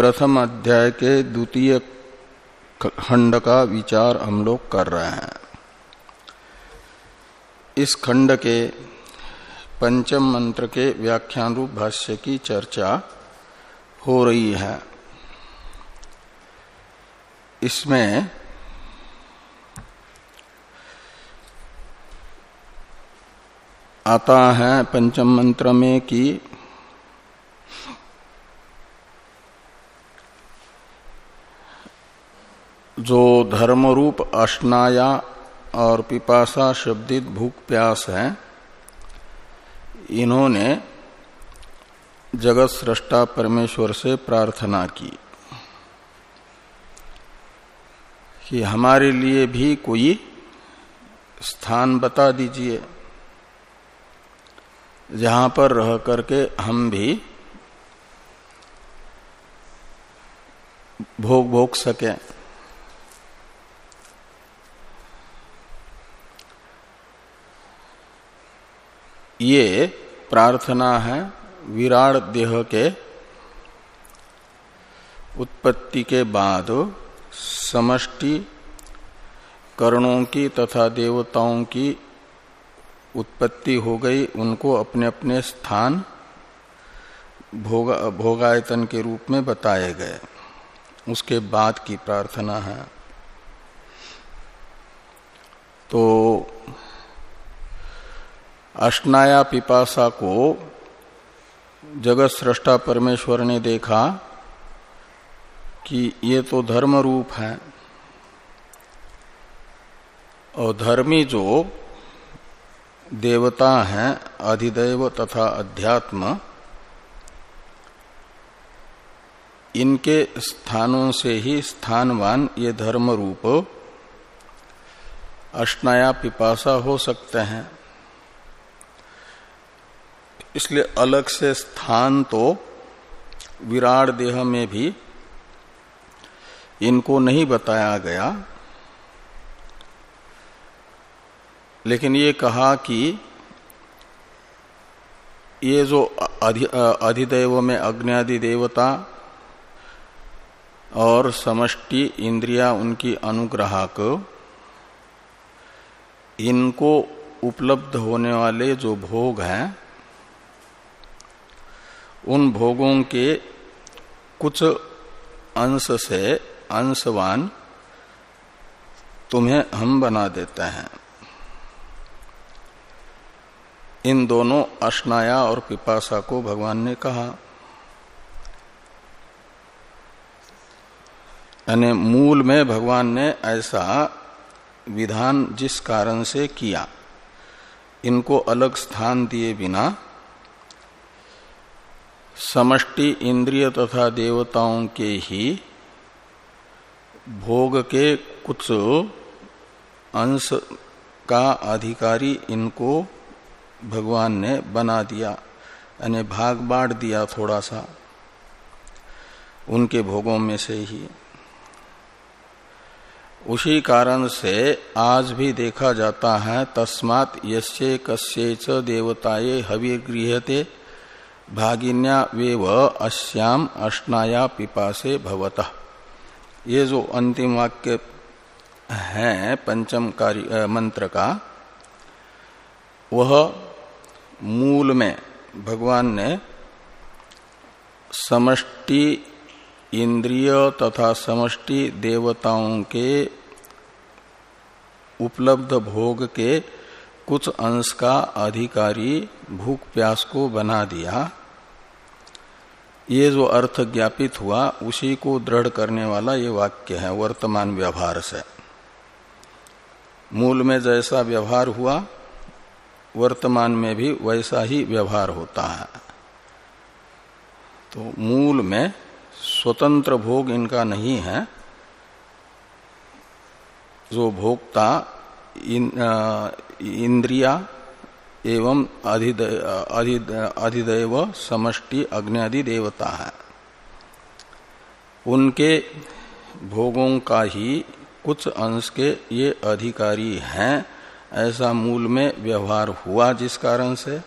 प्रथम अध्याय के द्वितीय खंड का विचार हम लोग कर रहे हैं। इस खंड के पंचम मंत्र के व्याख्यान रूप भाष्य की चर्चा हो रही है। इसमें आता है पंचम मंत्र में कि जो धर्मरूप अष्टाया और पिपासा शब्दित भूख प्यास है, इन्होंने जगत सृष्टा परमेश्वर से प्रार्थना की कि हमारे लिए भी कोई स्थान बता दीजिए, जहाँ पर रह करके हम भी भोग भोग सकें। ये प्रार्थना है विराट देह के उत्पत्ति के बाद समष्टि कर्णों की तथा देवताओं की उत्पत्ति हो गई। उनको अपने अपने स्थान भोगा, भोगायतन के रूप में बताए गए। उसके बाद की प्रार्थना है। तो अष्टाया पिपासा को जगत सृष्टा परमेश्वर ने देखा कि ये तो धर्म रूप है। और धर्मी जो देवता हैं, अधिदैव तथा अध्यात्म, इनके स्थानों से ही स्थानवान ये धर्म रूप अष्टाया पिपासा हो सकते हैं। इसलिए अलग से स्थान तो विराट देह में भी इनको नहीं बताया गया। लेकिन ये कहा कि ये जो अधि, अधिदेव में अग्नि देवता और समष्टि इंद्रिया उनकी अनुग्राहक इनको उपलब्ध होने वाले जो भोग हैं उन भोगों के कुछ अंश से अंशवान तुम्हें हम बना देते हैं। इन दोनों अश्नाया और पिपासा को भगवान ने कहा, यानी मूल में भगवान ने ऐसा विधान जिस कारण से किया, इनको अलग स्थान दिए बिना समष्टि इंद्रिय तथा देवताओं के ही भोग के कुछ अंश का अधिकारी इनको भगवान ने बना दिया, यानी भाग बांट दिया थोड़ा सा उनके भोगों में से ही। उसी कारण से आज भी देखा जाता है, तस्मात यश्चे कस्य च देवताये हवि गृहते भागिन्या वेव अश्याम अष्टाया पिपासे भवत। ये जो अंतिम वाक्य है, पंचम कार्य मंत्र का, वह मूल में भगवान ने समष्टि इंद्रिय तथा समष्टि देवताओं के उपलब्ध भोग के कुछ अंश का अधिकारी भूख प्यास को बना दिया। ये जो अर्थ ज्ञापित हुआ उसी को दृढ़ करने वाला ये वाक्य है वर्तमान व्यवहार से। मूल में जैसा व्यवहार हुआ वर्तमान में भी वैसा ही व्यवहार होता है। तो मूल में स्वतंत्र भोग इनका नहीं है। जो भोक्ता इन, इंद्रिया एवं अधिदैव समष्टि अग्नि देवता है। उनके भोगों का ही कुछ अंश के ये अधिकारी हैं, ऐसा मूल में व्यवहार हुआ जिस कारण से,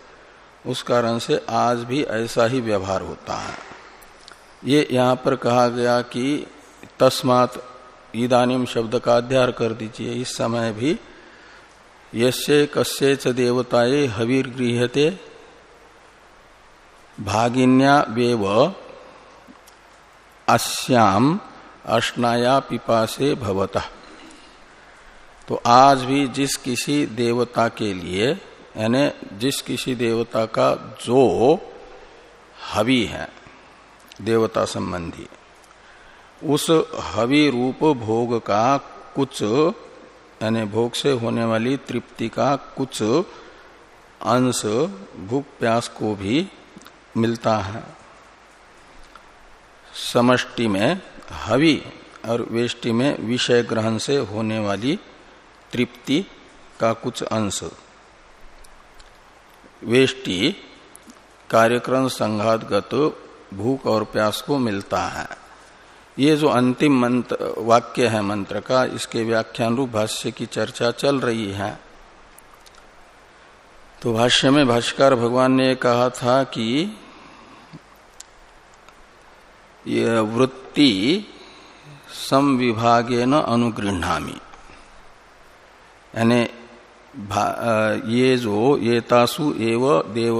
उस कारण से आज भी ऐसा ही व्यवहार होता है। ये यहाँ पर कहा गया कि तस्मात ईदानिम शब्द का अध्यार कर दीजिए, इस समय भी यसे कस्य च देवताए हवीर गृहते भागिन्या वेव अस्याम अश्नाया पिपासे भवता। तो आज भी जिस किसी देवता के लिए, यानी जिस किसी देवता का जो हवि है, देवता संबंधी, उस हवि रूप भोग का कुछ यानी भोग से होने वाली तृप्ति का कुछ अंश भूख प्यास को भी मिलता है। समष्टि में हवि और वेष्टि में विषय ग्रहण से होने वाली तृप्ति का कुछ अंश। वेष्टि कार्यक्रम संघातगत भूख और प्यास को मिलता है। ये जो अंतिम मंत्र, वाक्य है मंत्र का, इसके व्याख्यान रूप भाष्य की चर्चा चल रही है। तो भाष्य में भाष्कर भगवान ने कहा था कि ये वृत्ति संविभागे न अनुगृहामी यानी ये जो, ये तासु एव देव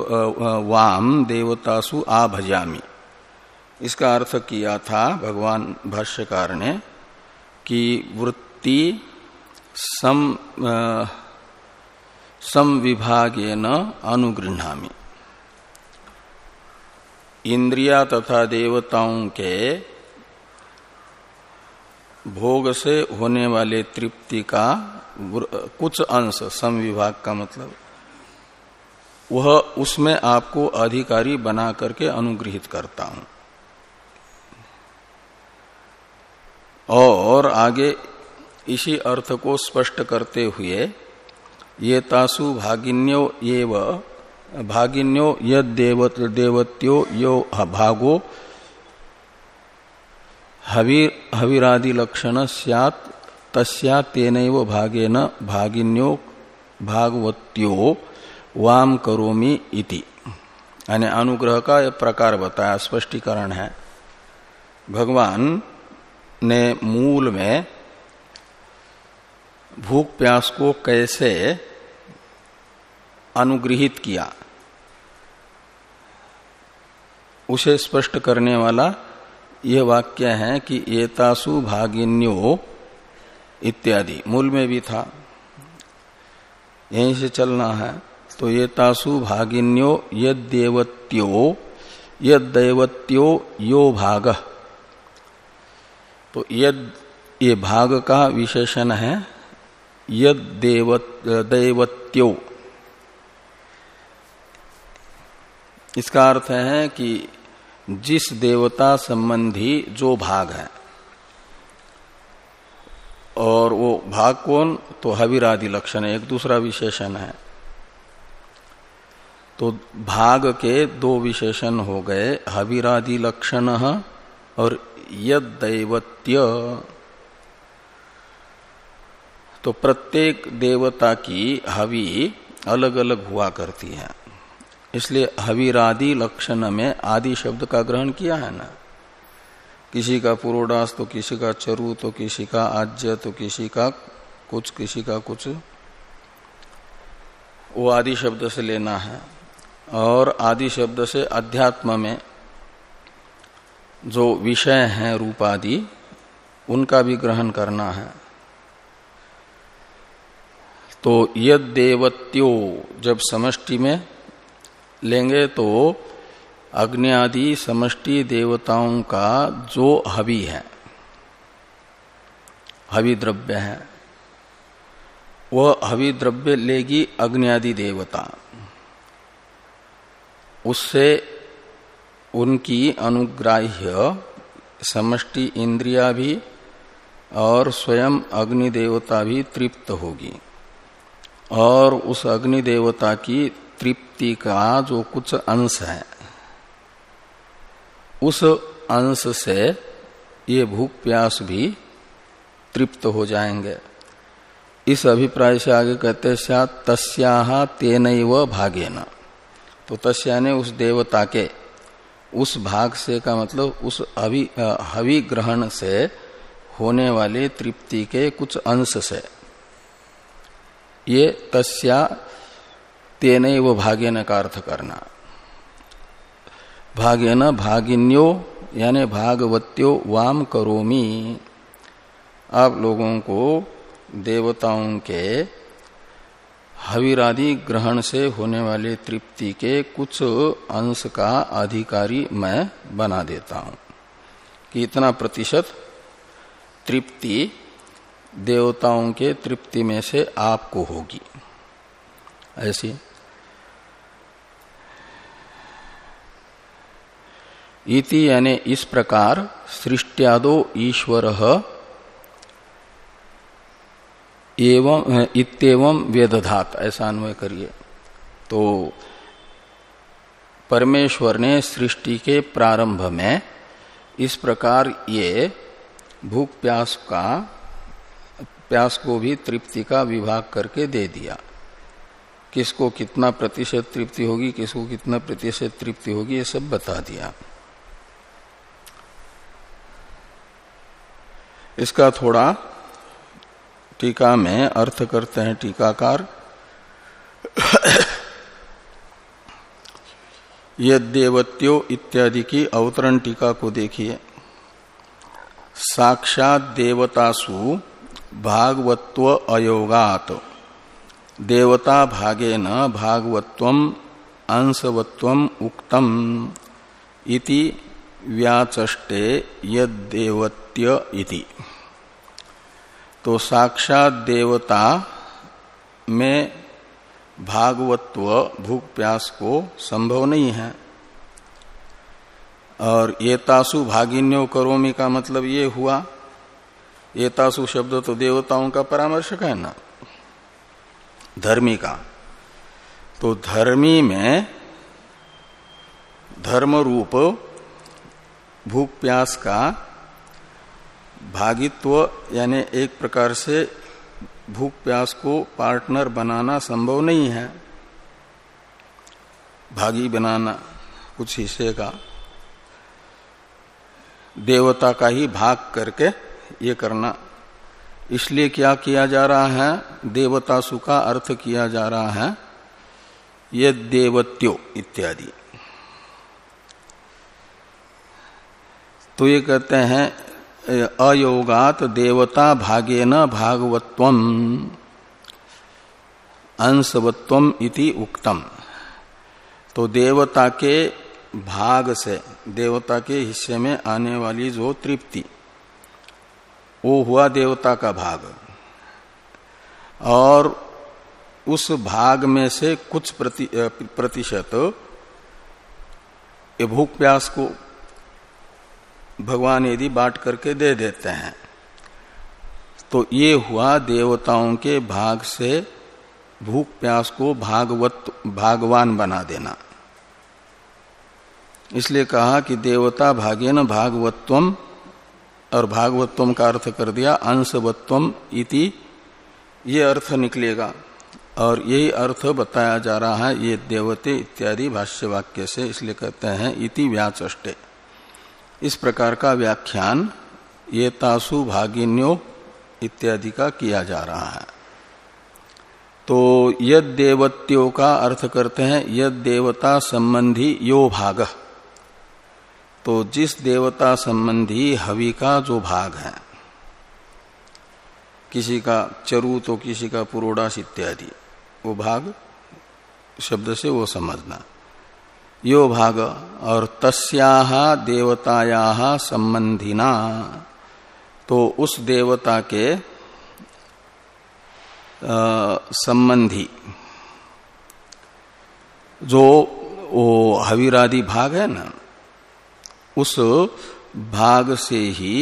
वाम देवतासु आ भजामी इसका अर्थ किया था भगवान भाष्यकार ने कि वृत्ति सम संविभागे न अनुगृहामी इंद्रिया तथा देवताओं के भोग से होने वाले तृप्ति का कुछ अंश संविभाग का मतलब वह उसमें आपको अधिकारी बना करके अनुग्रहित करता हूँ। और आगे इसी अर्थ को स्पष्ट करते हुए, ये तासु भागिन्यो एव, भागिन्यो यद देवत देवत्यो यो भागो हवीर हवीरादि लक्षण सैत तस्या तेन भागेन भागिन्यो भागवत्यो वाम करोमी इति। यानी अनुग्रह का यह प्रकार बताया, स्पष्टीकरण है। भगवान ने मूल में भूख प्यास को कैसे अनुग्रहित किया? उसे स्पष्ट करने वाला यह वाक्य है कि एतासु भागिन्यो इत्यादि। मूल में भी था। यहीं से चलना है। तो ये तासु भागिन्यो यद देवत्यो यो भाग। तो यद, ये भाग का विशेषण है, यद देवत, दैवत्यो। इसका अर्थ है कि जिस देवता संबंधी जो भाग है, और वो भाग कौन तो हविरादि लक्षण है एक दूसरा विशेषण है। तो भाग के दो विशेषण हो गए, हविरादि लक्षण और यद दैवत्य तो प्रत्येक देवता की हवि अलग अलग हुआ करती है। इसलिए हविरादि लक्षण में आदि शब्द का ग्रहण किया है ना? किसी का पुरोडास तो किसी का चरु तो किसी का आज्य तो किसी का कुछ, किसी का कुछ। वो आदि शब्द से लेना है। और आदि शब्द से अध्यात्म में जो विषय हैं रूप आदि उनका भी ग्रहण करना है। तो यद देवत्यो जब समष्टि में लेंगे तो अग्नि आदि समष्टि देवताओं का जो हवि है, हवि द्रव्य है, वह हवि द्रव्य लेगी अग्नि आदि देवता। उससे उनकी अनुग्राह्य, समष्टि इंद्रिया भी और स्वयं अग्नि देवता भी तृप्त होगी। और उस अग्नि देवता की तृप्ति का जो कुछ अंश है, उस अंश से ये भूख प्यास भी तृप्त हो जाएँगे। इस अभिप्राय से आगे कहते तस्या तेन भागे न तो तस्या ने उस देवता के उस भाग से का मतलब उस अवि हवि ग्रहण से होने वाले तृप्ति के कुछ अंश से। ये तस्या तेन वो भाग्य न का अर्थ करना। भाग्य न भागिन्यो, यानी भागवत्यो वाम करोमी। आप लोगों को देवताओं के हविरादि ग्रहण से होने वाले तृप्ति के कुछ अंश का अधिकारी मैं बना देता हूँ। कि इतना प्रतिशत तृप्ति देवताओं के तृप्ति में से आपको होगी। ऐसी। इति यानी इस प्रकार सृष्टियादो ईश्वर एवं इतम वेदधात, ऐसा अन्वय करिए। तो परमेश्वर ने सृष्टि के प्रारंभ में इस प्रकार ये भूख प्यास का, प्यास को भी तृप्ति का विभाग करके दे दिया। किसको कितना प्रतिशत तृप्ति होगी, किसको कितना प्रतिशत तृप्ति होगी, ये सब बता दिया। इसका थोड़ा टीका में अर्थ करते हैं टीकाकार। यदेवत्यो इत्यादि की अवतरण टीका को देखिए। साक्षात देवतासु भागवत्व अयोगात। देवता भागे न भागवत्व अंशवत्व उक्तम इति व्याचष्टे यदेवत्य इति। तो साक्षात देवता में भागवत्व भूख प्यास को संभव नहीं है। और येतासु भागिन्यो करोमी का मतलब ये हुआ येतासु शब्द तो देवताओं का परामर्शक है ना? धर्मी का। तो धर्मी में धर्म रूप भूख प्यास का भागित्व यानी एक प्रकार से भूख प्यास को पार्टनर बनाना संभव नहीं है। भागी बनाना, कुछ हिस्से का। देवता का ही भाग करके ये करना। इसलिए क्या किया जा रहा है? देवतासु का अर्थ किया जा रहा है, ये देवत्यो इत्यादि। तो ये कहते हैं अयोगात देवता भागे न भागवत्व अंशवत्व इति उक्तम। तो देवता के भाग से देवता के हिस्से में आने वाली जो तृप्ति वो हुआ देवता का भाग। और उस भाग में से कुछ प्रति, प्रतिशत भूख प्यास को भगवान यदि बांट करके दे देते हैं तो ये हुआ देवताओं के भाग से भूख प्यास को भागवत, भागवान बना देना। इसलिए कहा कि देवता भागे न भागवत्वम, और भागवत्वम का अर्थ कर दिया अंशवत्वम इति, ये अर्थ निकलेगा। और यही अर्थ बताया जा रहा है, ये देवते इत्यादि भाष्य वाक्य से इसलिए कहते हैं इति व्याचे इस प्रकार का व्याख्यान ये तासु भागिन्यो इत्यादि का किया जा रहा है। तो यद देवत्यो का अर्थ करते हैं यद देवता संबंधी यो भाग। तो जिस देवता संबंधी हवि का जो भाग है, किसी का चरु तो किसी का पुरोडास इत्यादि, वो भाग शब्द से वो समझना। यो भाग और तस्याह देवताया संबंधिना। तो उस देवता के संबंधी, जो वो हविरादि भाग है ना, उस भाग से ही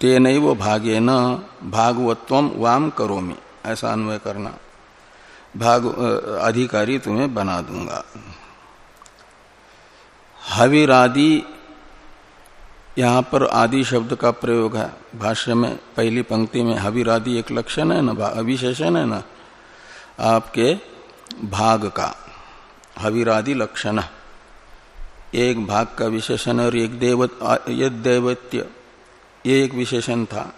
तेन वो भागे न भागवत्व वाम करोमी। ऐसा अन्वय करना। भाग अधिकारी तुम्हें बना दूँगा। हविरादि यहाँ पर आदि शब्द का प्रयोग है। भाष्य में पहली पंक्ति में हविरादि एक लक्षण है, ना अविशेषण है, ना आपके भाग का। हविरादि लक्षण। एक भाग का विशेषण और एक देवत दैवत्य, ये एक विशेषण था।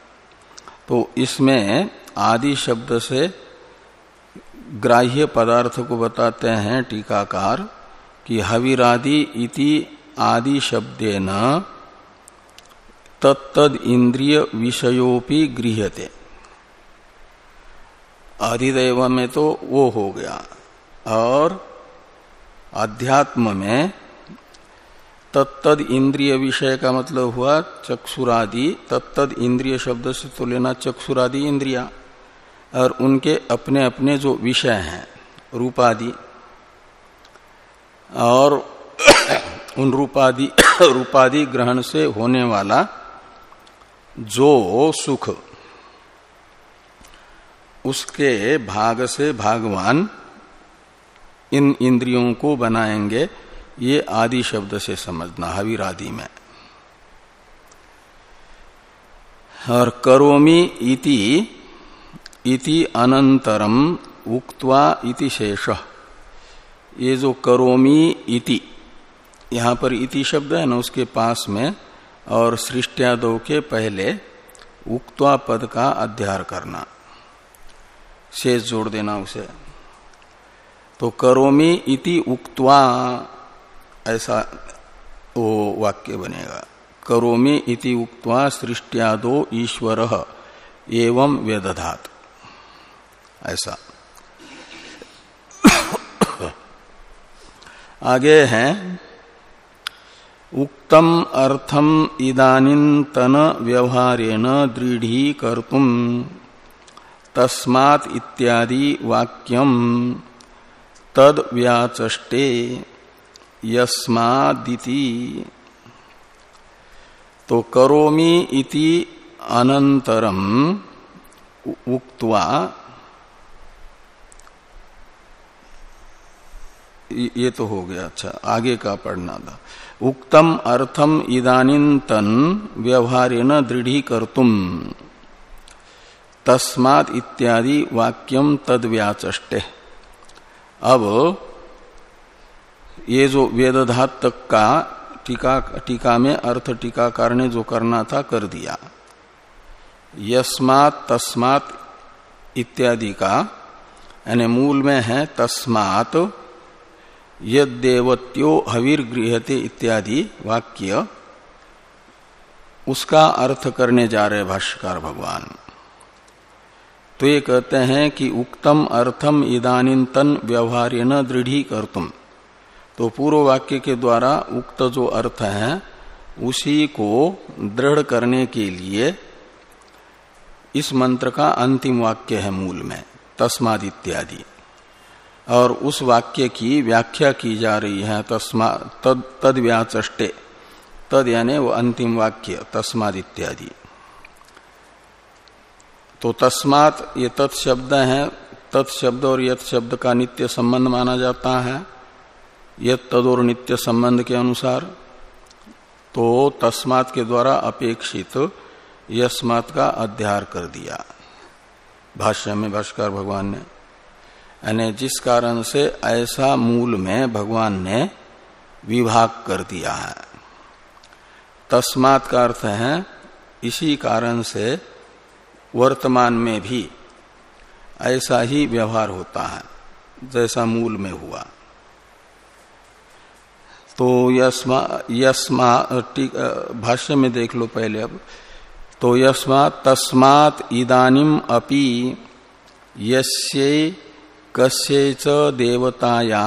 तो इसमें आदि शब्द से ग्राह्य पदार्थ को बताते हैं टीकाकार। कि हविरादि इति आदि शब्दे न तत्द इंद्रिय विषयोपि गृहते आदिदेव में तो वो हो गया। और अध्यात्म में तत्तद इंद्रिय विषय का मतलब हुआ चक्षुरादि। तत्तद इंद्रिय शब्द से तो लेना चक्षुरादि इंद्रिया। और उनके अपने अपने जो विषय हैं, रूपादि। और उन रूपादि रूपादि ग्रहण से होने वाला जो सुख, उसके भाग से भागवान इन इंद्रियों को बनाएँगे, ये आदि शब्द से समझना, हवीरादि में। और करोमी इति इति अनंतरम उक्त्वा इति शेष। ये जो करोमी इति, यहाँ पर इति शब्द है ना उसके पास में, और सृष्टियादो के पहले उक्त्वा पद का अध्यार करना। शेष जोड़ देना उसे। तो करोमी इति उक्त्वा, ऐसा वो वाक्य बनेगा। करोमी इति उक्त्वा सृष्टियादो ईश्वर एवं वेदधात। ऐसा। आगे हैं। उक्तम अर्थम इदानीतन व्यवहारेण दृढ़ी कर्तुम तस्मात् इत्यादि वाक्यम। तद व्याचष्टे। यस्मादिति। तो करोमी इति अनंतरम उक्त्वा ये तो हो गया। अच्छा आगे का पढ़ना था। उक्तम अर्थम इदानीतन व्यवहारेण दृढ़ी कर्तुम तस्मात इत्यादि वाक्यम तद अब ये जो वेदधात तक का टीका टीका में अर्थ टीकाकार ने जो करना था, कर दिया। यस्मात तस्मात इत्यादि का, यानी मूल में है तस्मात यदेवत्यो हवीर इत्यादि वाक्य, उसका अर्थ करने जा रहे भाष्यकार भगवान। तो ये कहते हैं कि उक्तम अर्थम इदानीतन व्यवहार न दृढ़ी कर तुम तो पूर्व वाक्य के द्वारा उक्त जो अर्थ है, उसी को दृढ़ करने के लिए इस मंत्र का अंतिम वाक्य है मूल में तस्माद इत्यादि और उस वाक्य की व्याख्या की जा रही है, तस्मा, तद तद व्याचे तद यानी वो अंतिम वाक्य तस्माद इत्यादि तो तस्मात ये तत्शब्द है तत्शब्द और यथ शब्द का नित्य संबंध माना जाता है। यद तद और नित्य संबंध के अनुसार तो तस्मात के द्वारा अपेक्षित यस्मात का अध्यार कर दिया। भाष्य में भाष्कर भगवान ने यानी जिस कारण से ऐसा मूल में भगवान ने विभाग कर दिया है। तस्मात का अर्थ है, इसी कारण से वर्तमान में भी ऐसा ही व्यवहार होता है, जैसा मूल में हुआ। तो यस्मा यस्मा भाष्य में देख लो पहले अब। तो यस्मा, तस्मात इदानिम अपि यस्ये कस्यच देवताया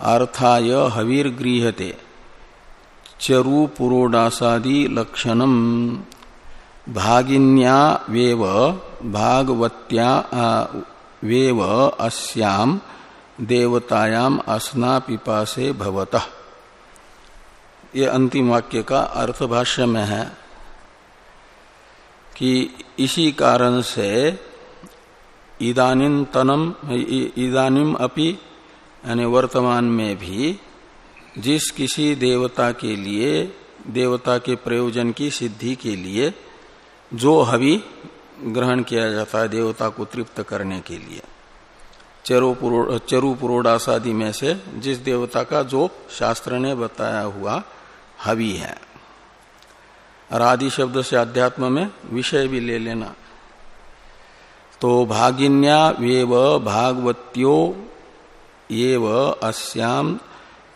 अर्थाय हवीर्गृहते चरु पुरोडासादि लक्षणम। भागिन्या वेव, भागवत्या वेव अस्याम देवतायाम असना पिपासे भवत। ये अंतिम वाक्य का अर्थ भाष्य में है कि इसी कारण से इदानीम तनम इदानीम अपि, यानी वर्तमान में भी, जिस किसी देवता के लिए, देवता के प्रयोजन की सिद्धि के लिए, जो हवि ग्रहण किया जाता है देवता को तृप्त करने के लिए। चरु पुरोडासादि में से जिस देवता का जो शास्त्र ने बताया हुआ हवि है। और आदि शब्द से अध्यात्म में विषय भी ले लेना। तो भागिन्या वेव भागवत्यो एव अस्याम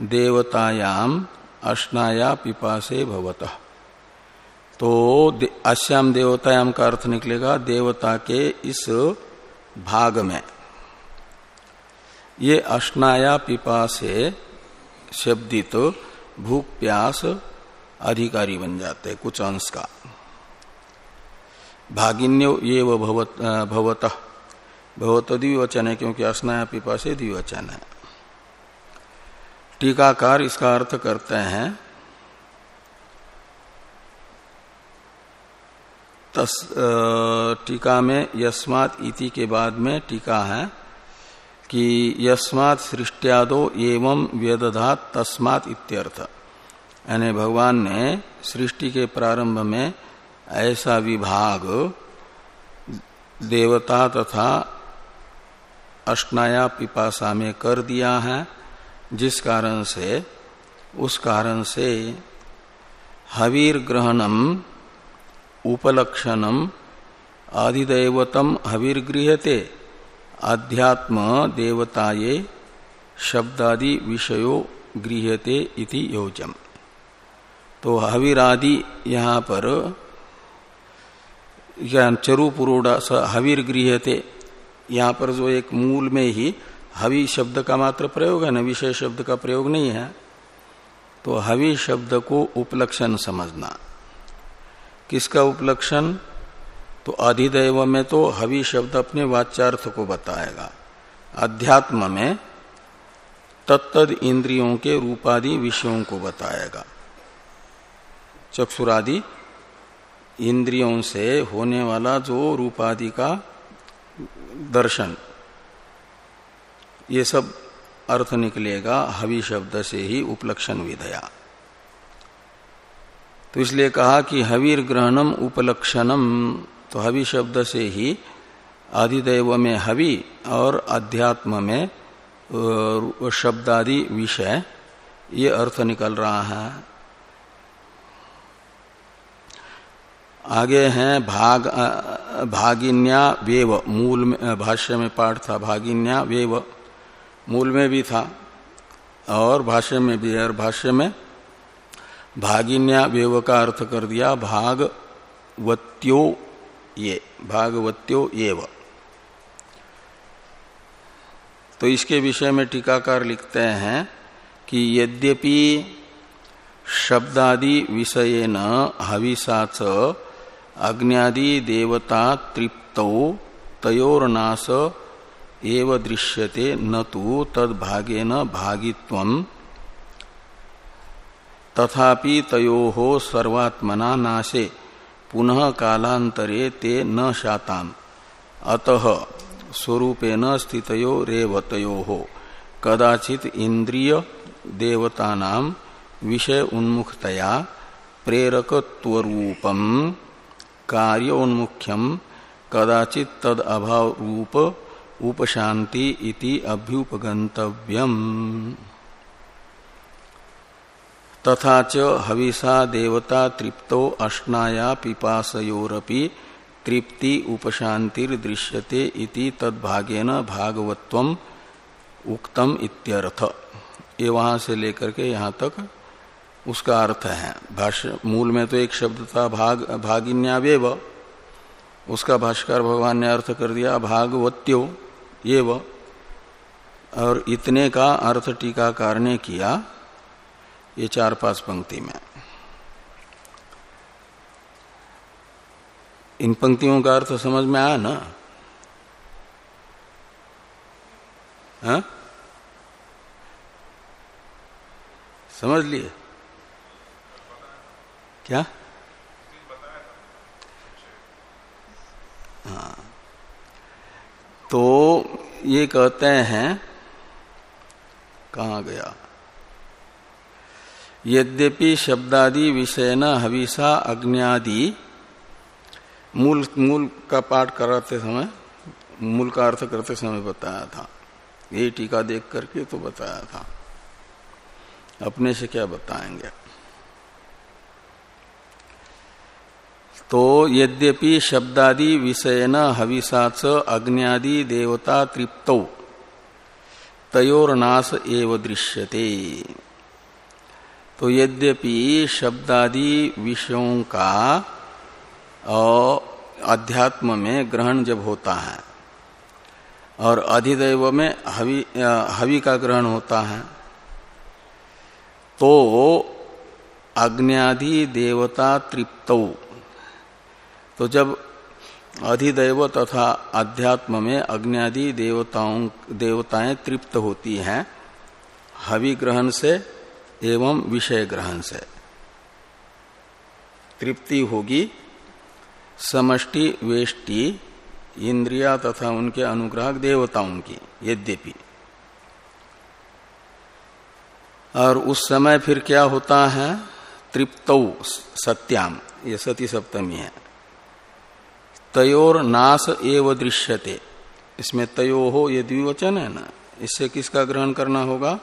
देवतायाम अश्नाया पिपासे भवतः। तो अश्याम देवतायाम का अर्थ निकलेगा देवता के इस भाग में। ये अश्नाया पिपा से शब्दित भूख प्यास अधिकारी बन जाते कुछ अंश का। भागिन्यो ये भवत भवतः। भवत द्विवचन है क्योंकि अस्नाया पिपासे द्विवचन है। टीकाकार इसका अर्थ करते हैं, तस टीका में यस्मात इति के बाद में टीका है कि यस्मात सृष्टियादो एवं व्यदधात तस्मात इत्यर्थ। यानी भगवान ने सृष्टि के प्रारंभ में ऐसा विभाग देवता तथा अष्टाया पिपासा में कर दिया है, जिस कारण से, उस कारण से हवीर ग्रहणम उपलक्षणम, आदिदेवतम हविर्गृहते अध्यात्म देवताये शब्दादि विषयो गृहते इति योजम तो हविरादि यहाँ पर चरु पुरोड़ा हवीर गृहते यहाँ पर जो एक मूल में ही हवि शब्द का मात्र प्रयोग है, न विषय शब्द का प्रयोग नहीं है। तो हवि शब्द को उपलक्षण समझना। किसका उपलक्षण? तो अधिदैव में तो हवि शब्द अपने वाच्यार्थ को बताएगा। अध्यात्म में तत्द इंद्रियों के रूपादि विषयों को बताएगा। चक्षुरादि इंद्रियों से होने वाला जो रूपादि का दर्शन, ये सब अर्थ निकलेगा हवि शब्द से ही उपलक्षण विधया। तो इसलिए कहा कि हवीर ग्रहणम उपलक्षणम तो हवि शब्द से ही आदिदेव में हवि और अध्यात्म में शब्दादि विषय, ये अर्थ निकल रहा है। आगे हैं भाग भागिन्या वेव, मूल में भाष्य में पाठ था, भागिन्या वेव, मूल में भी था, और भाष्य में भी, और भाष्य में भागिन्या वेव का अर्थ कर दिया, भागवत्यो ये, भागवत्यो एव। तो इसके विषय में टीकाकार लिखते हैं कि यद्यपि शब्दादि विषय न हविषाच अग्नियादि देवता तृप्तौ तयोर्नाश एव दृश्यते न तो तद भागेन भागित्वम। तथापि तयो हो सर्वात्मना नाशे, पुनः कालांतरे ते न शाताम अतः स्वरूपेण स्थितयो रेवतयो हो कदाचित इंद्रिय देवता विषय उन्मुखतया प्रेरकत्वरूपम। कार्योन्मुख्यम कदाचित तद अभाव रूप उपशांति इति अभ्युपगंतव्यम तथा च हविषा देवता तृप्तो अष्टाया पिपासयोरपि तृप्ति उपशांतिर दृश्यते इति तद्भागेन भागवत्वम उक्तम इत्यर्थ। ये वहाँ से लेकर के यहाँ तक उसका अर्थ है। भाष्य, मूल में तो एक शब्द था, भाग भागिन्यावेव उसका भाष्कर भगवान ने अर्थ कर दिया, भागवत्यो ये व और इतने का अर्थ टीकाकार ने किया, ये चार पाँच पंक्ति में। इन पंक्तियों का अर्थ समझ में आया ना? हा? समझ लिए? क्या? हाँ। तो ये कहते हैं, कहा गया? यद्यपि शब्दादि विषय न हविषा अग्नियादि मूल मूल का पाठ कराते समय, मूल का अर्थ करते समय बताया था। ये टीका देख करके तो बताया था। अपने से क्या बताएँगे? तो यद्यपि शब्दादि विषय न हविषाच अग्नियादि देवता तृप्त, तयोर्नाश एव दृश्यते। तो यद्यपि शब्दादि विषयों का अध्यात्म में ग्रहण जब होता है, और अधिदैव में हवि हवि का ग्रहण होता है तो अग्नि देवता तृप्त। तो जब अधिदेव तथा अध्यात्म में अग्नि देवताओं, देवताएँ तृप्त होती हैं हवि ग्रहण से एवं विषय ग्रहण से। तृप्ति होगी, समष्टि, वेष्टि, इंद्रिया तथा उनके अनुग्राहक देवताओं की, यद्यपि। और उस समय फिर क्या होता है? तृप्त, सत्याम, ये सती सप्तमी है। तयोर नाश एव दृश्यते। इसमें तयो हो ये द्विवचन है ना। इससे किसका ग्रहण करना होगा?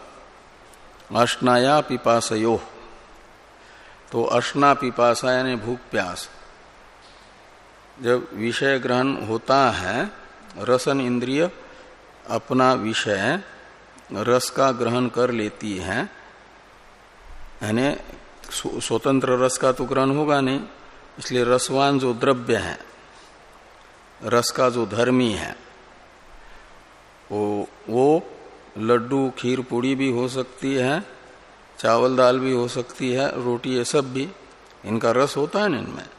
अष्टाया पिपासयो तो अष्ना पिपासा यानी भूख प्यास जब विषय ग्रहण होता है रसन इंद्रिय अपना विषय, रस का ग्रहण कर लेती है, यानी स्वतंत्र रस का तो ग्रहण होगा नहीं, इसलिए रसवान जो द्रव्य है रस का जो धर्मी है वो वो लड्डू, खीर, पूड़ी भी हो सकती है, चावल, दाल भी हो सकती है, रोटी ये सब भी, इनका रस होता है ना इनमें।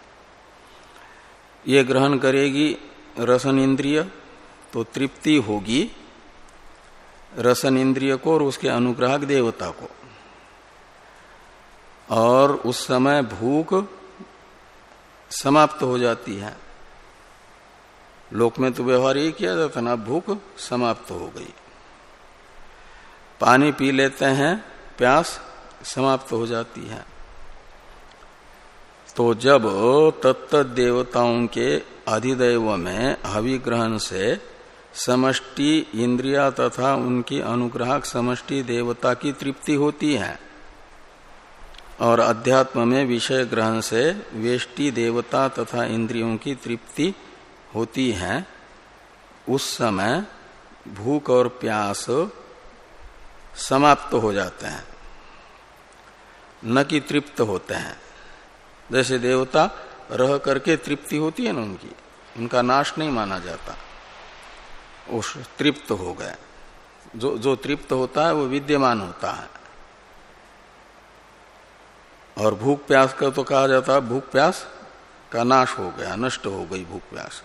ये ग्रहण करेगी रसन इंद्रिय तो तृप्ति होगी रसन इंद्रिय को और उसके अनुग्राहक देवता को। और उस समय भूख समाप्त हो जाती है। लोक में तो व्यवहार यही किया जाता ना, भूख समाप्त हो गई। पानी पी लेते हैं, प्यास समाप्त हो जाती है। तो जब तत्त देवताओं के अधिदेव में हवि ग्रहण से समष्टि इंद्रिया तथा उनकी अनुग्राहक समष्टि देवता की तृप्ति होती है, और अध्यात्म में विषय ग्रहण से वेष्टि देवता तथा इंद्रियों की तृप्ति होती है, उस समय भूख और प्यास समाप्त हो जाते हैं। न कि तृप्त होते हैं। जैसे देवता रह करके तृप्ति होती है ना उनकी, उनका नाश नहीं माना जाता। वो तृप्त हो गए। जो जो तृप्त होता है, वो विद्यमान होता है। और भूख प्यास का तो कहा जाता है, भूख प्यास का नाश हो गया, नष्ट हो गई भूख प्यास।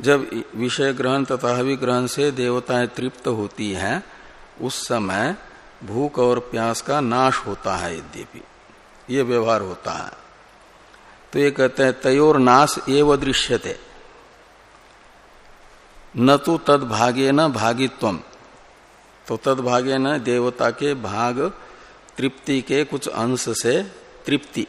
जब विषय ग्रहण तथा हवि ग्रहण से देवताएँ तृप्त होती हैं, उस समय भूख और प्यास का नाश होता है यद्यपि। ये व्यवहार होता है। तो ये कहते हैं, तयोर नाश एव दृश्यते। न तो तद भागे न भागित्व तो तद भागे न देवता के भाग, तृप्ति के कुछ अंश से तृप्ति।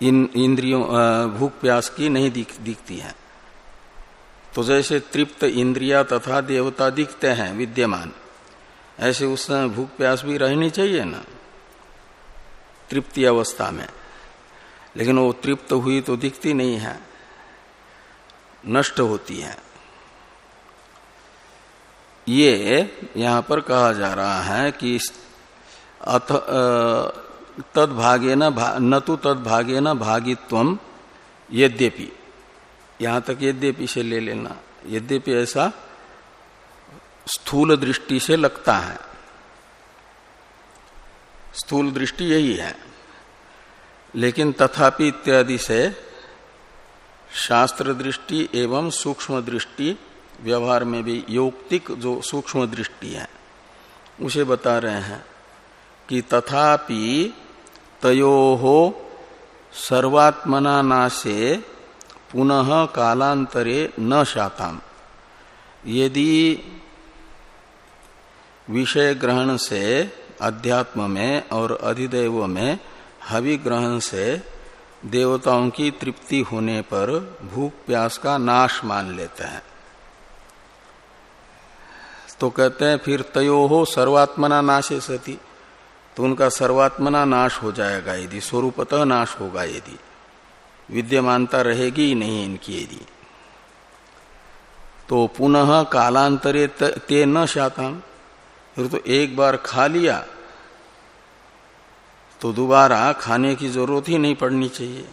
इन इंद्रियों भूख प्यास की नहीं दिख, दिखती है। तो जैसे तृप्त इंद्रिया तथा देवता दिखते हैं विद्यमान ऐसे उस समय भूख प्यास भी रहनी चाहिए ना तृप्ति अवस्था में। लेकिन वो तृप्त हुई तो दिखती नहीं है नष्ट होती है। ये यहाँ पर कहा जा रहा है कि अथ तद भागे न न तो तद भागे न भागित्व यद्यपि। यहाँ तक यद्यपि से ले लेना। यद्यपि ऐसा स्थूल दृष्टि से लगता है। स्थूल दृष्टि यही है। लेकिन तथापि इत्यादि से शास्त्र दृष्टि एवं सूक्ष्म दृष्टि व्यवहार में भी यौक्तिक जो सूक्ष्म दृष्टि है, उसे बता रहे हैं कि तथापि तयो हो सर्वात्मना नाशे पुनः कालांतरे न शाताम। यदि विषय ग्रहण से, अध्यात्म में और अधिदेव में हवि ग्रहण से देवताओं की तृप्ति होने पर भूख प्यास का नाश मान लेते हैं। तो कहते हैं, फिर तयो हो सर्वात्मना नाशे सती। तो उनका सर्वात्मना नाश हो जाएगा यदि, स्वरूपतः नाश होगा यदि। विद्यमानता रहेगी ही नहीं इनकी यदि। तो पुनः कालांतरे ते न शाताम। फिर तो एक बार खा लिया तो दोबारा खाने की ज़रूरत ही नहीं पड़नी चाहिए।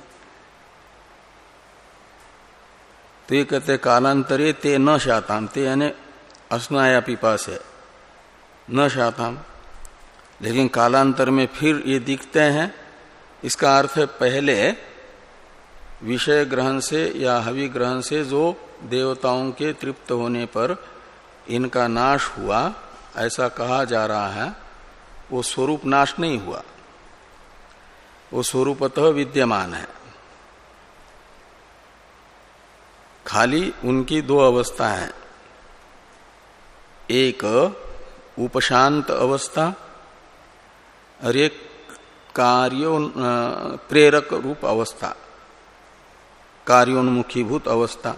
तो ये कहते कालांतरे ते न शाताम। ते यानी अस्नाया पिपा से न शाताम। लेकिन कालांतर में फिर ये दिखते हैं। इसका अर्थ है पहले विषय ग्रहण से या हवि ग्रहण से जो देवताओं के तृप्त होने पर इनका नाश हुआ, ऐसा कहा जा रहा है, वो स्वरूप नाश नहीं हुआ। वो स्वरूपतः विद्यमान है। खाली उनकी दो अवस्था है। एक उपशांत अवस्था और कार्यो प्रेरक रूप अवस्था, कार्योन्मुखीभूत अवस्था।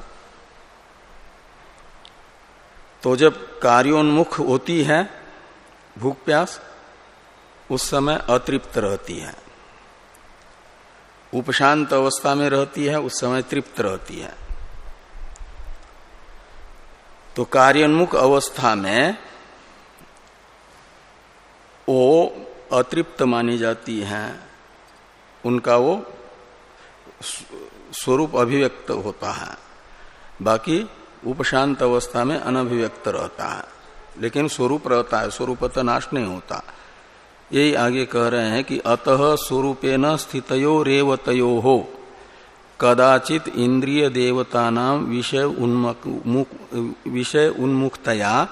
तो जब कार्योन्मुख होती है, भूख प्यास, उस समय अतृप्त रहती है। उपशांत अवस्था में रहती है, उस समय तृप्त रहती है। तो कार्योन्मुख अवस्था में वो अतृप्त मानी जाती है, उनका वो स्वरूप अभिव्यक्त होता है। बाकी उपशांत अवस्था में अनभिव्यक्त रहता है। लेकिन स्वरूप रहता है स्वरूप तो नाश नहीं होता। यही आगे कह रहे हैं कि अतः स्वरूपेण स्थितो रेवतो हो। कदाचित इंद्रिय देवता नाम विषय उन्मुख विषय उन्मुक्तया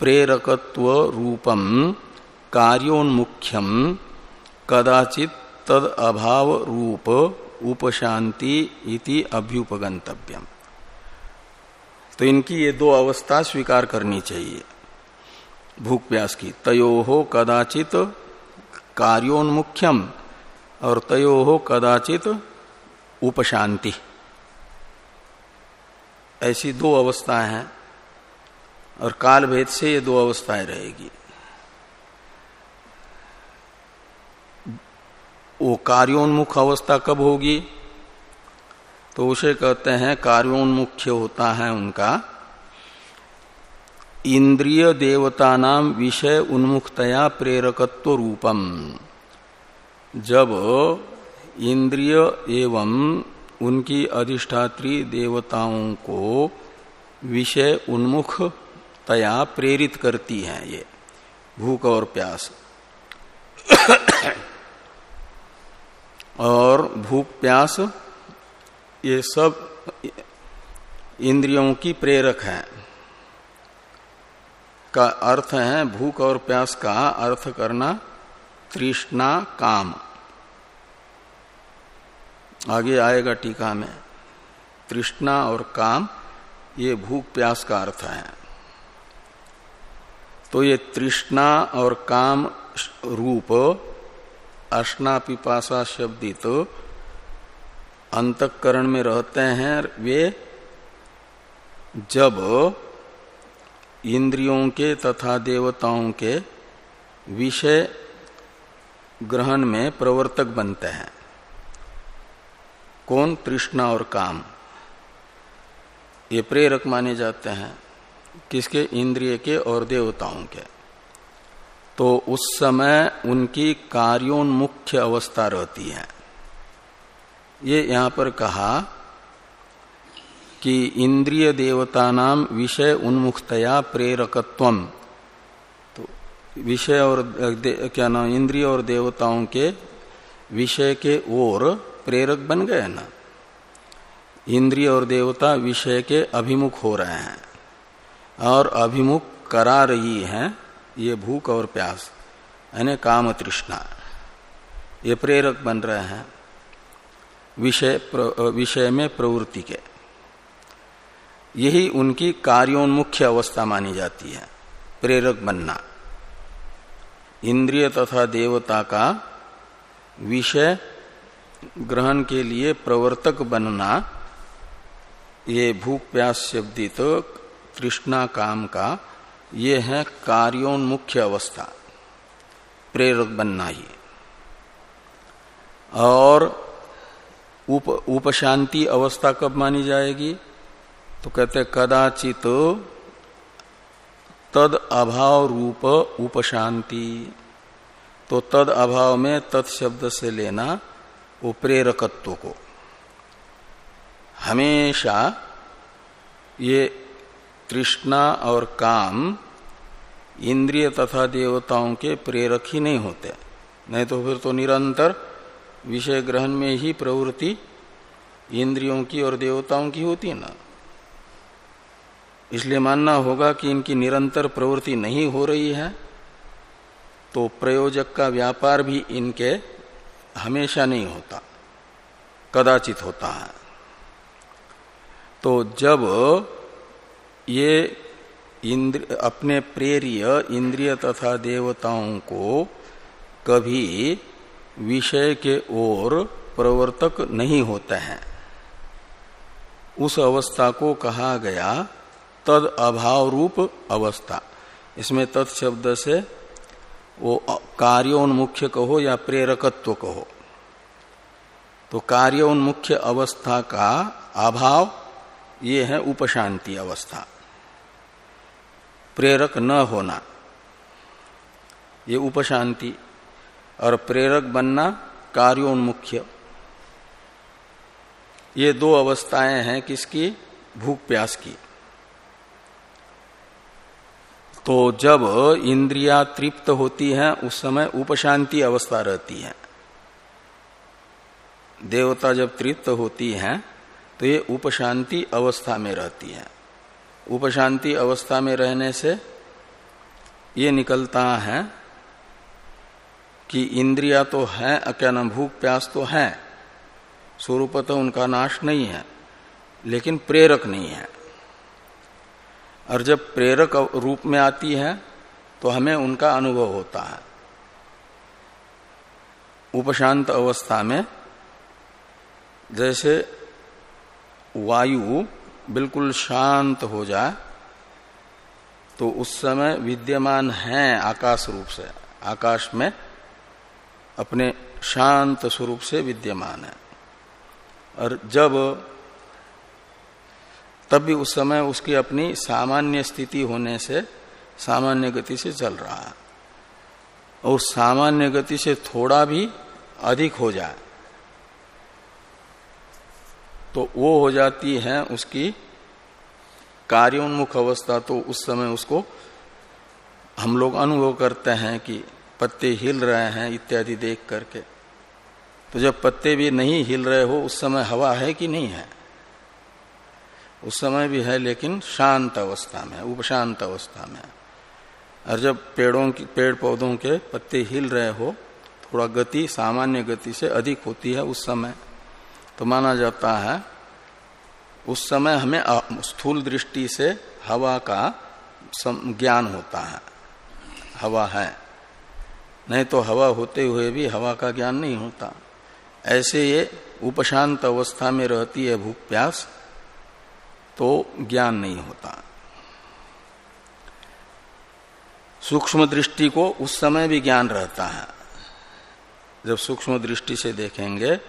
प्रेरकत्व रूपम कार्योन्मुख्यम कदाचित तद अभाव रूप उपशांति इति अभ्युपगंतव्यम तो इनकी ये दो अवस्था स्वीकार करनी चाहिए। भूख प्यास की तयो हो कदाचित कार्योन्मुख्यम और तयो हो कदाचित उपशांति ऐसी दो अवस्थाएँ हैं और काल भेद से ये दो अवस्थाएँ रहेगी। वो कार्योन्मुख अवस्था कब होगी? तो उसे कहते हैं कार्योन्मुख्य होता है उनका। इंद्रिय देवता नाम विषय उन्मुखतया प्रेरकत्व रूपम। जब इंद्रिय एवं उनकी अधिष्ठात्री देवताओं को विषय उन्मुख तया प्रेरित करती हैं ये, भूख और प्यास। और भूख, प्यास, ये सब इंद्रियों की प्रेरक है। का अर्थ है भूख और प्यास का अर्थ करना तृष्णा काम। आगे आएगा टीका में। तृष्णा और काम, ये भूख, प्यास का अर्थ है। तो ये तृष्णा और काम रूप अश्ना पिपासा शब्दित तो अंतकरण में रहते हैं वे जब इंद्रियों के तथा देवताओं के विषय ग्रहण में प्रवर्तक बनते हैं। कौन तृष्णा और काम? ये प्रेरक माने जाते हैं। किसके? इंद्रिय के और देवताओं के। तो उस समय उनकी कार्योन्मुख्य अवस्था रहती है। ये यहाँ पर कहा कि इंद्रिय देवता नाम विषय उन्मुखतया प्रेरकत्व तो विषय और क्या नाम, इंद्रिय और देवताओं के विषय के ओर प्रेरक बन गए ना। इंद्रिय और देवता विषय के अभिमुख हो रहे हैं और अभिमुख करा रही हैं ये भूख और प्यास, यानी काम तृष्णा। ये प्रेरक बन रहे हैं विषय विषय में प्रवृत्ति के। यही उनकी कार्योन्मुख्य अवस्था मानी जाती है, प्रेरक बनना। इंद्रिय तथा देवता का विषय ग्रहण के लिए प्रवर्तक बनना, ये भूख प्यास शब्दित तृष्णा काम का ये है कार्योन्मुख्य अवस्था, प्रेरक बनना ही। और उप, उपशांति अवस्था कब मानी जाएगी? तो कहते कदाचित तद अभाव रूप उपशांति। तो तद अभाव में तत्शब्द से लेना वो प्रेरकत्व को। हमेशा ये तृष्णा और काम इंद्रिय तथा देवताओं के प्रेरक ही नहीं होते। नहीं तो फिर तो निरंतर विषय ग्रहण में ही प्रवृत्ति इंद्रियों की और देवताओं की होती है ना। इसलिए मानना होगा कि इनकी निरंतर प्रवृत्ति नहीं हो रही है तो प्रयोजक का व्यापार भी इनके हमेशा नहीं होता, कदाचित होता है। तो जब ये इंद्र, अपने प्रेरिय इंद्रिय तथा देवताओं को कभी विषय के ओर प्रवर्तक नहीं होते हैं। उस अवस्था को कहा गया तद अभाव रूप अवस्था। इसमें तत् शब्द से वो कार्योन्मुख्य कहो या प्रेरकत्व कहो। तो कार्योन्मुख्य अवस्था का अभाव ये है उपशांति अवस्था। प्रेरक न होना। ये उपशांति। और प्रेरक बनना कार्योन्मुख्य। ये दो अवस्थाएँ हैं किसकी? भूख प्यास की। तो जब इंद्रिया तृप्त होती हैं, उस समय उपशांति अवस्था रहती है। देवता जब तृप्त होती हैं तो ये उपशांति अवस्था में रहती है। उपशांति अवस्था में रहने से ये निकलता है कि इंद्रिया तो है नाम भूख प्यास तो है। स्वरूप तो उनका नाश नहीं है, लेकिन प्रेरक नहीं है। और जब प्रेरक रूप में आती है तो हमें उनका अनुभव होता है। उपशांत अवस्था में जैसे वायु बिल्कुल शांत हो जाए तो उस समय विद्यमान है आकाश रूप से। आकाश में अपने शांत स्वरूप से विद्यमान है। और जब, तब भी उस समय उसकी अपनी सामान्य स्थिति होने से, सामान्य गति से चल रहा है। और सामान्य गति से थोड़ा भी अधिक हो जाए तो वो हो जाती है उसकी कार्योन्मुख अवस्था। तो उस समय उसको हम लोग अनुभव करते हैं कि पत्ते हिल रहे हैं इत्यादि देख करके। तो जब पत्ते भी नहीं हिल रहे हो, उस समय हवा है कि नहीं है? उस समय भी है, लेकिन शांत अवस्था में उपशांत अवस्था में और जब पेड़ों की, पेड़ पौधों के पत्ते हिल रहे हो, थोड़ा गति, सामान्य गति से अधिक होती है उस समय। तो माना जाता है, उस समय हमें स्थूल दृष्टि से हवा का ज्ञान होता है। हवा है। नहीं तो हवा होते हुए भी हवा का ज्ञान नहीं होता। ऐसे ये उपशांत अवस्था में रहती है भूख प्यास तो ज्ञान नहीं होता। सूक्ष्म दृष्टि को उस समय भी ज्ञान रहता है। जब सूक्ष्म दृष्टि से देखेंगे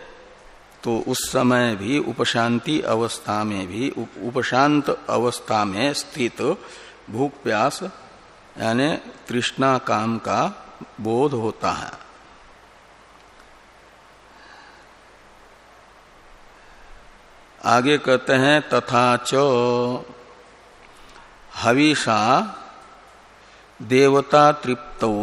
तो उस समय भी उपशांति अवस्था में भी उपशांत अवस्था में स्थित भूख प्यास, यानी तृष्णा काम का बोध होता है। आगे कहते हैं, तथा च हविषा देवता तृप्तौ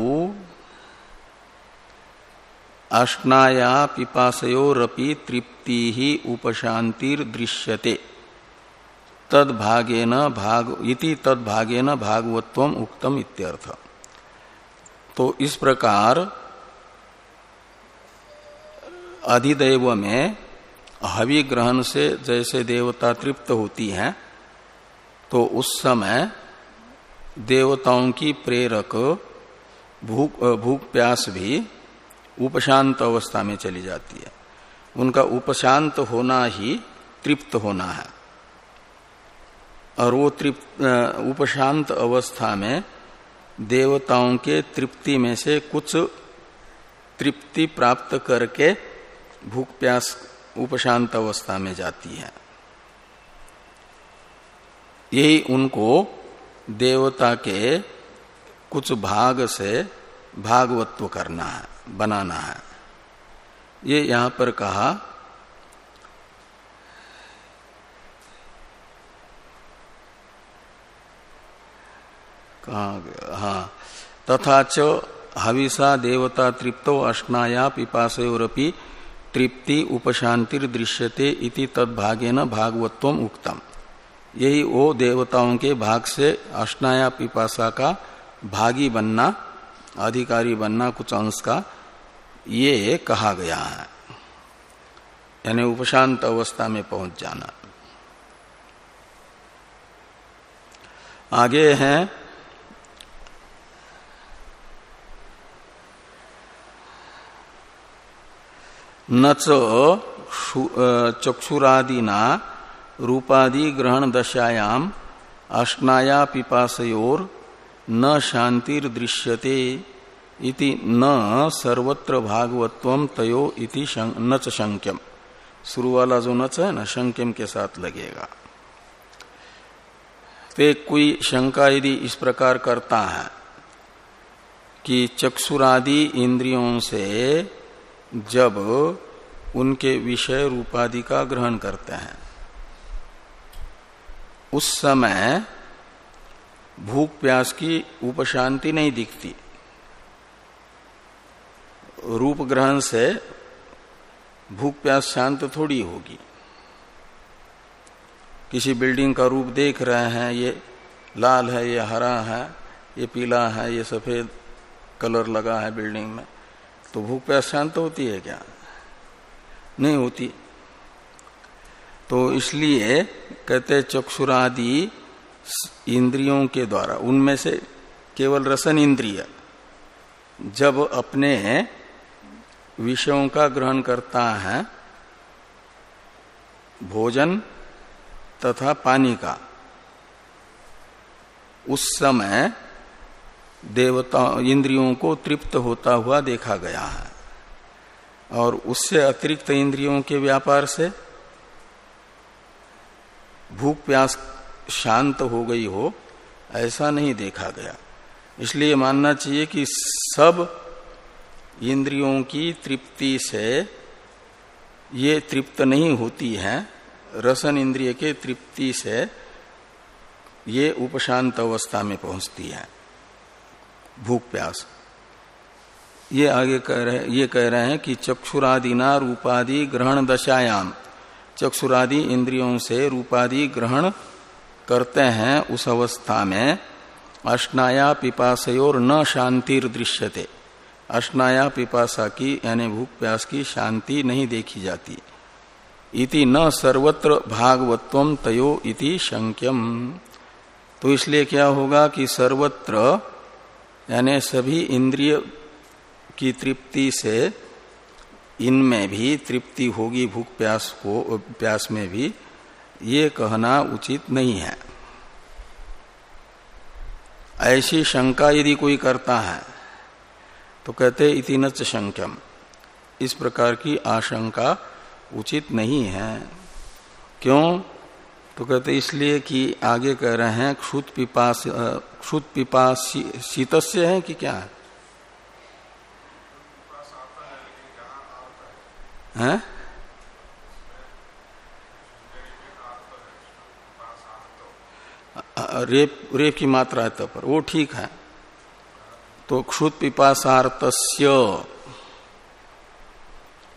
अष्टाया पिपाशयोरपि तृप्ति ही उपशांतिर दृश्यते तद भागेन भाग, इति तद भागेन भागवत्व उक्तम इत्यर्थ तो इस प्रकार अधिदेव में हवि ग्रहण से जैसे देवता तृप्त होती हैं तो उस समय देवताओं की प्रेरक भूख भूख प्यास भी उपशांत अवस्था में चली जाती है। उनका उपशांत होना ही तृप्त होना है। और वो तृप्त उपशांत अवस्था में देवताओं के तृप्ति में से कुछ तृप्ति प्राप्त करके भूख प्यास उपशांत अवस्था में जाती है। यही उनको देवता के कुछ भाग से भागवत्व करना है, बनाना है। ये यहाँ पर कहा हाँ। तथा च हविषा देवता तृप्तो अश्नाया पिपाशयोरपि तृप्ति उपशांतिर दृश्यते इति तदभागे न भागवत्व उक्तम। यही वो देवताओं के भाग से अश्नाया पिपासा का भागी बनना अधिकारी बनना कुछ अंश का ये कहा गया है। यानी उपशांत अवस्था में पहुँच जाना। आगे हैं न चक्षुरादिना रूपादि ग्रहण दशायाम अश्नाया पिपासयोर न शांतिर दृश्यते इति न सर्वत्र भागवत्व तयो इति नच शंक्यम शुरू वाला जो नच है ना, शंक्यम के साथ लगेगा। तो कोई शंका यदि इस प्रकार करता है कि चक्षुरादि इंद्रियों से जब उनके विषय रूपादि का ग्रहण करते हैं, उस समय भूख प्यास की उपशांति नहीं दिखती। रूप ग्रहण से भूख प्यास शांत थोड़ी होगी। किसी बिल्डिंग का रूप देख रहे हैं, ये लाल है, ये हरा है, ये पीला है, ये सफ़ेद कलर लगा है बिल्डिंग में तो भूख प्यास शांत होती है क्या? नहीं होती। तो इसलिए कहते चक्षुरादि इंद्रियों के द्वारा, उनमें से केवल रसन इंद्रिय। जब अपने विषयों का ग्रहण करता है, भोजन तथा पानी का, उस समय देवता, इंद्रियों को तृप्त होता हुआ देखा गया है। और उससे अतिरिक्त इंद्रियों के व्यापार से, भूख प्यास शांत हो गई हो, ऐसा नहीं देखा गया। इसलिए मानना चाहिए कि सब इंद्रियों की तृप्ति से ये तृप्त नहीं होती है। रसन इंद्रिय के तृप्ति से ये उपशांत अवस्था में पहुँचती है। भूख प्यास। ये आगे कह रहे, ये कह रहे हैं कि चक्षुरादिना रूपादि ग्रहण दशायाम। चक्षुरादि इंद्रियों से रूपादि ग्रहण करते हैं उस अवस्था में अष्टाया पिपासयोर न शांतिर दृश्यते अष्टाया पिपासा की, यानी भूख प्यास की शांति नहीं देखी जाती। इति न सर्वत्र भागवत्व तयो इति शंक्यम तो इसलिए क्या होगा कि सर्वत्र, यानी सभी इंद्रिय की तृप्ति से इनमें भी तृप्ति होगी, भूख प्यास को, प्यास में भी। ये कहना उचित नहीं है। ऐसी शंका यदि कोई करता है तो कहते इति नच शंक्यम। इस प्रकार की आशंका उचित नहीं है। क्यों? तो कहते इसलिए कि आगे कह रहे हैं क्षुत पिपास क्षुत पिपास शीत है कि क्या? है। हैं? रेप रेप की मात्रा है तब पर। वो ठीक है। तो क्षुत पिपासार्त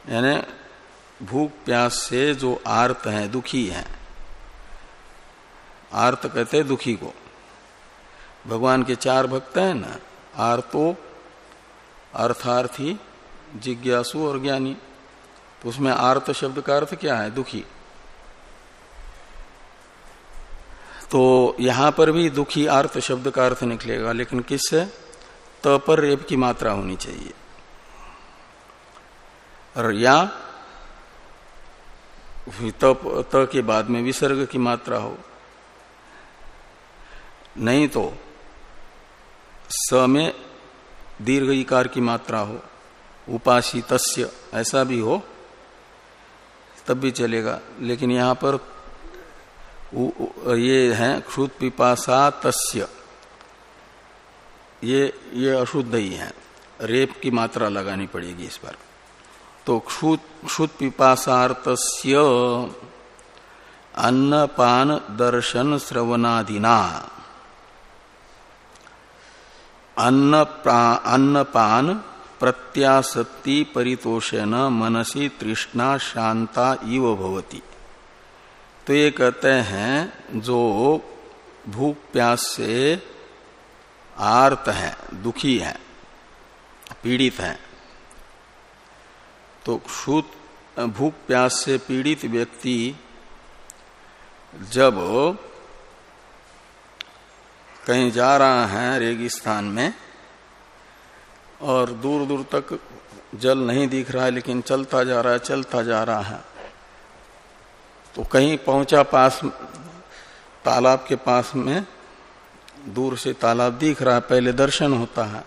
यानी भूख प्यास से जो आर्त है, दुखी है। आर्त कहते हैं दुखी को। भगवान के चार भक्त हैं ना, आर्तो, अर्थार्थी, जिज्ञासु और ज्ञानी। तो उसमें आर्त शब्द का अर्थ क्या है? दुखी। तो यहाँ पर भी दुखी आर्त शब्द का अर्थ निकलेगा लेकिन किससे त पर रेप की मात्रा होनी चाहिए? और या त, त के बाद में विसर्ग की मात्रा हो। नहीं तो स में दीर्घ इकार की मात्रा हो उपासित ऐसा भी हो तब भी चलेगा। लेकिन यहाँ पर ये है क्षुत पिपासा तस्य। ये ये अशुद्ध ही है। रेप की मात्रा लगानी पड़ेगी इस पर। तो क्षुत क्षुत पिपासार्तस्य अन्नपान दर्शन श्रवणादिना। अन्न अन्नपान प्रत्याशक्ति परितोषेण मनसी तृष्णा शांता इव भवती। तो ये कहते हैं, जो भूख प्यास से आर्त है, दुखी है, पीड़ित है। तो क्षुत, भूख प्यास से पीड़ित व्यक्ति जब कहीं जा रहा है रेगिस्तान में और दूर दूर तक जल नहीं दिख रहा है, लेकिन चलता जा रहा है, चलता जा रहा है तो कहीं पहुँचा पास, तालाब के पास में, दूर से तालाब दिख रहा पहले दर्शन होता है।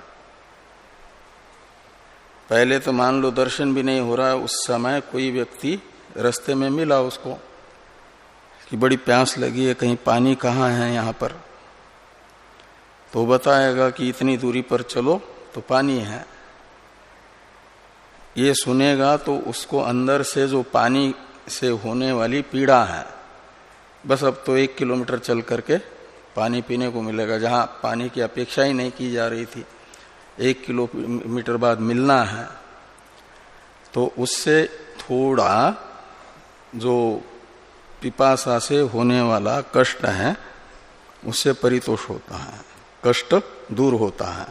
पहले तो मान लो दर्शन भी नहीं हो रहा, उस समय कोई व्यक्ति रास्ते में मिला उसको, कि बड़ी प्यास लगी है, कहीं पानी कहाँ है यहाँ पर। तो बताएगा कि इतनी दूरी पर चलो तो पानी है। ये सुनेगा तो उसको अंदर से जो पानी से होने वाली पीड़ा है। बस अब तो एक किलोमीटर चल करके पानी पीने को मिलेगा, जहाँ पानी की अपेक्षा ही नहीं की जा रही थी। एक किलोमीटर बाद मिलना है। तो उससे थोड़ा जो पिपासा से होने वाला कष्ट है, उससे परितोष होता है। कष्ट दूर होता है।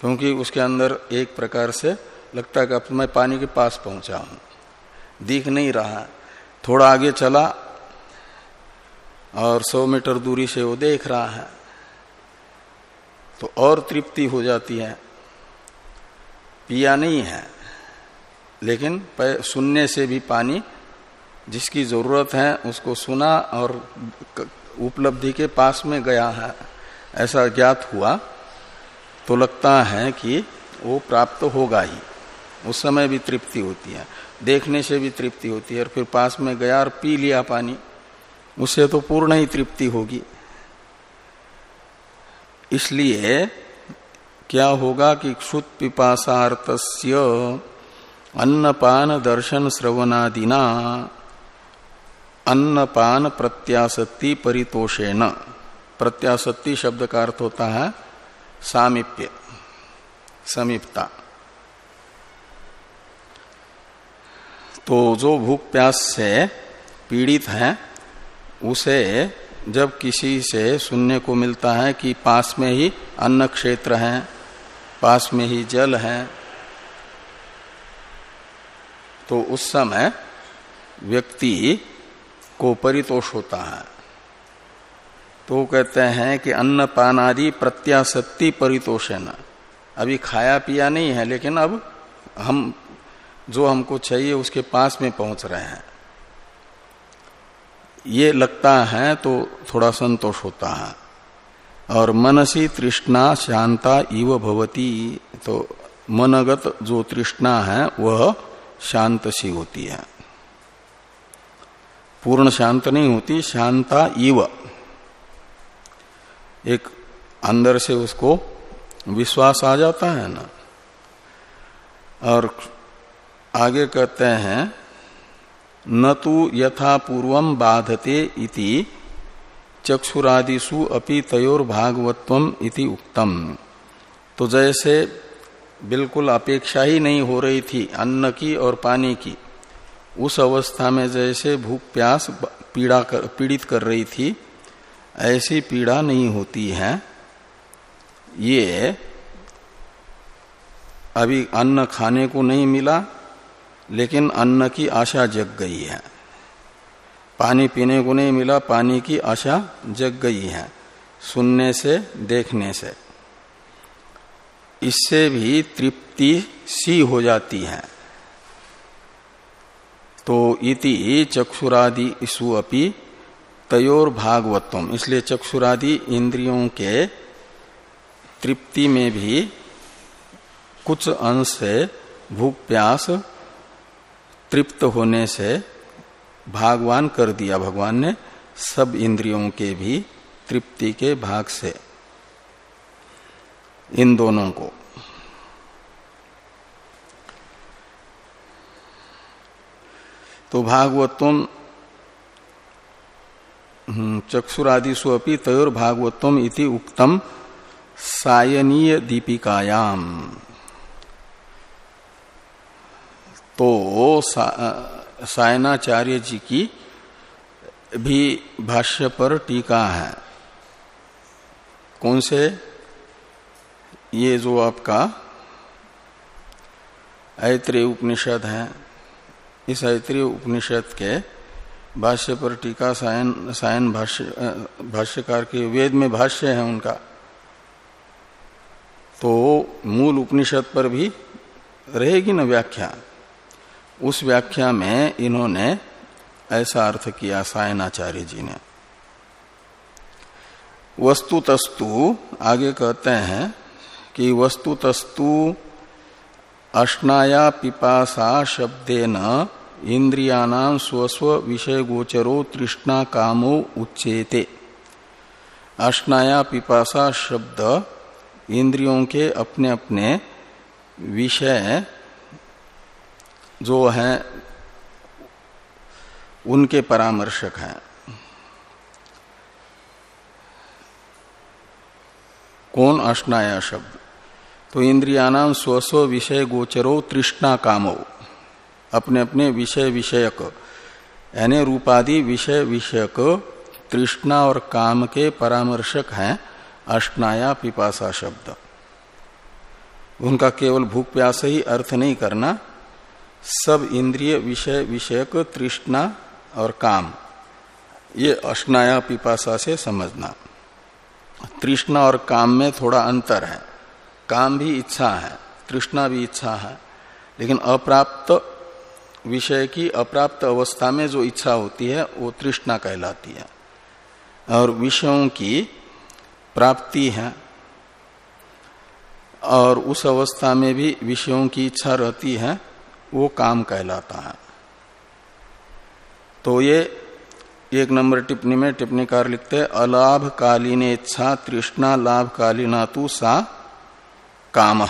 क्योंकि उसके अंदर एक प्रकार से लगता है कि अब मैं पानी के पास पहुँचा हूँ। दिख नहीं रहा। थोड़ा आगे चला और सौ मीटर दूरी से वो देख रहा है। तो और तृप्ति हो जाती है। पिया नहीं है। लेकिन सुनने से भी पानी जिसकी ज़रूरत है उसको सुना और उपलब्धि के पास में गया है। ऐसा ज्ञात हुआ तो लगता है कि वो प्राप्त होगा ही। उस समय भी तृप्ति होती है। देखने से भी तृप्ति होती है और फिर पास में गया और पी लिया पानी उससे तो पूर्ण ही तृप्ति होगी। इसलिए क्या होगा कि क्षुत पिपासार्थ अन्नपान दर्शन श्रवणादिना, अन्नपान प्रत्याशक्ति परितोषेण। प्रत्याशक्ति शब्द का अर्थ होता है सामिप्य, समीपता। तो जो भूख प्यास से पीड़ित है, उसे जब किसी से सुनने को मिलता है कि पास में ही अन्न क्षेत्र है, पास में ही जल है तो उस समय व्यक्ति को परितोष होता है। तो कहते हैं कि अन्न पान आदि प्रत्याशक्ति परितोषण अभी खाया पिया नहीं है, लेकिन अब हम जो हमको चाहिए उसके पास में पहुँच रहे हैं। ये लगता है तो थोड़ा संतोष होता है। और मनसी तृष्णा शांता इव भवती तो मनगत जो तृष्णा है, वह शांत सी होती है। पूर्ण शांत नहीं होती, शांता इव। एक अंदर से उसको विश्वास आ जाता है ना। और आगे कहते हैं न तो यथा पूर्व बाधते इति चक्षुरादिशु अपि तयोर भागवत्वम इति उक्तम। तो जैसे बिल्कुल अपेक्षा ही नहीं हो रही थी अन्न की और पानी की उस अवस्था में जैसे भूख प्यास पीड़ा कर, पीड़ित कर रही थी ऐसी पीड़ा नहीं होती है। ये अभी अन्न खाने को नहीं मिला लेकिन अन्न की आशा जग गई है। पानी पीने को नहीं मिला, पानी की आशा जग गई है, सुनने से, देखने से। इससे भी तृप्ति सी हो जाती है। तो इति चक्षुरादि इसु अपि तयोर भागवत्वम। इसलिए चक्षुरादि इंद्रियों के तृप्ति में भी कुछ अंश से भूख प्यास तृप्त होने से भागवान कर दिया। भगवान ने सब इंद्रियों के भी तृप्ति के भाग से इन दोनों को। तो भागवतम हम्म, चक्षुरादिशु अपनी तयोर भागवतम इति उक्तम सायनीय दीपिकायाम। तो सायनाचार्य जी की भी भाष्य पर टीका है। कौन से? ये जो आपका ऐत्रेय उपनिषद है, इस ऐत्रेय उपनिषद के भाष्य पर टीका सायन सायन भाष्य भाष्यकार के वेद में भाष्य है उनका। तो मूल उपनिषद पर भी रहेगी ना व्याख्या? उस व्याख्या में इन्होंने ऐसा अर्थ किया, सायनाचार्य जी ने। वस्तु तस्तु आगे कहते हैं कि वस्तु तस्तु अष्नाया पिपासा शब्देन इंद्रियाणाम स्वस्व विषय गोचरो तृष्णा कामो उच्चेते अष्नाया पिपासा शब्द इंद्रियों के अपने अपने विषय जो हैं, उनके परामर्शक हैं। कौन अष्टाया शब्द? तो इंद्रियानाम स्वस्व विषय गोचरो तृष्णा कामो। अपने अपने विषय विषयक, यानी रूपादि विषय विषयक तृष्णा और काम के परामर्शक हैं अष्टाया पिपासा शब्द। उनका केवल भूख प्यास ही अर्थ नहीं करना सब इंद्रिय विषय विषयक तृष्णा और काम। ये अष्टाया पिपासा से समझना। तृष्णा और काम में थोड़ा अंतर है। काम भी इच्छा है, तृष्णा भी इच्छा है। लेकिन अप्राप्त विषय की अप्राप्त अवस्था में जो इच्छा होती है, वो तृष्णा कहलाती है। और विषयों की प्राप्ति है। और उस अवस्था में भी विषयों की इच्छा रहती है। वो काम कहलाता है। तो ये एक नंबर टिप्पणी में टिप्पणी टिप्पणीकार लिखते हैं अलाभ कालीन इच्छा तृष्णा लाभ कालीना तु सा काम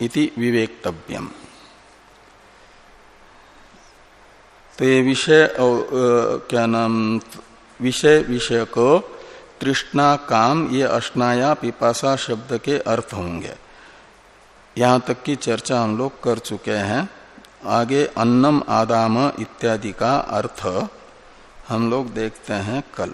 इति विवेक्तव्यम। तो ये विषय क्या नाम, विषय विषय को तृष्णा काम ये अष्टाया पिपासा शब्द के अर्थ होंगे। यहाँ तक की चर्चा हम लोग कर चुके हैं। आगे अन्नम आदाम इत्यादि का अर्थ हम लोग देखते हैं कल।